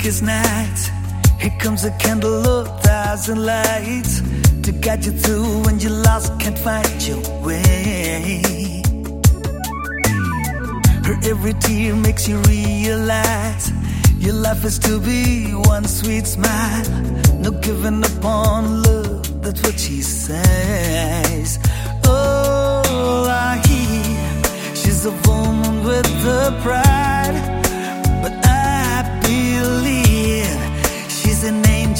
darkest nights. Here comes a candle of thousand lights to guide you through when you're lost, can't find your way. Her every tear makes you realize your life is to be one sweet smile. No giving up on love, that's what she says. Oh, I hear she's a woman with a pride,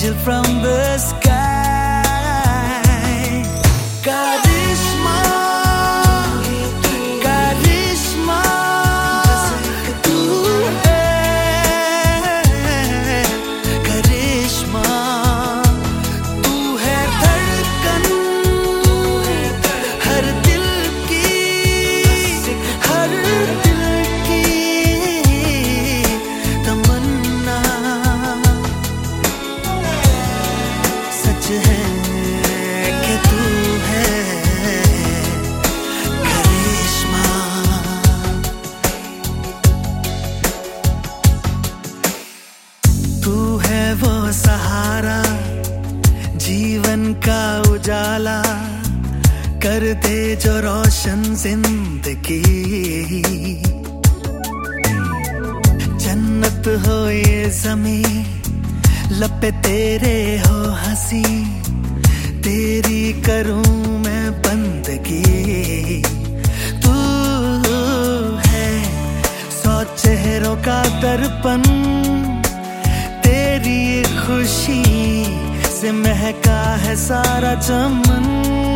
angel from the sky. सहारा, जीवन का उजाला कर दे जो रोशन ज़िंदगी। जन्नत हो ये जमी लपे तेरे हो हँसी। तेरी करूँ मैं बंदगी। तू है सौ चेहरों का दर्पण। से महका है सारा चमन।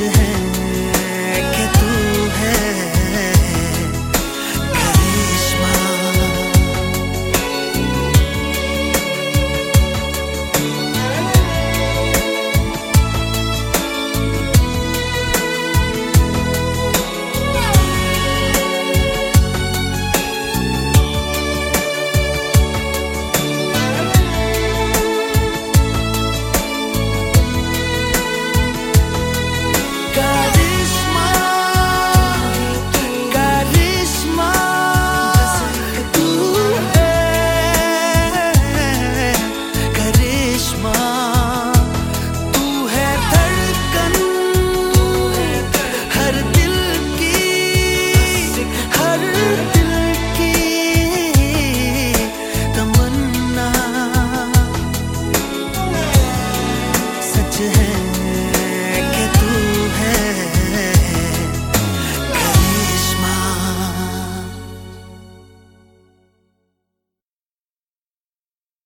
your hand.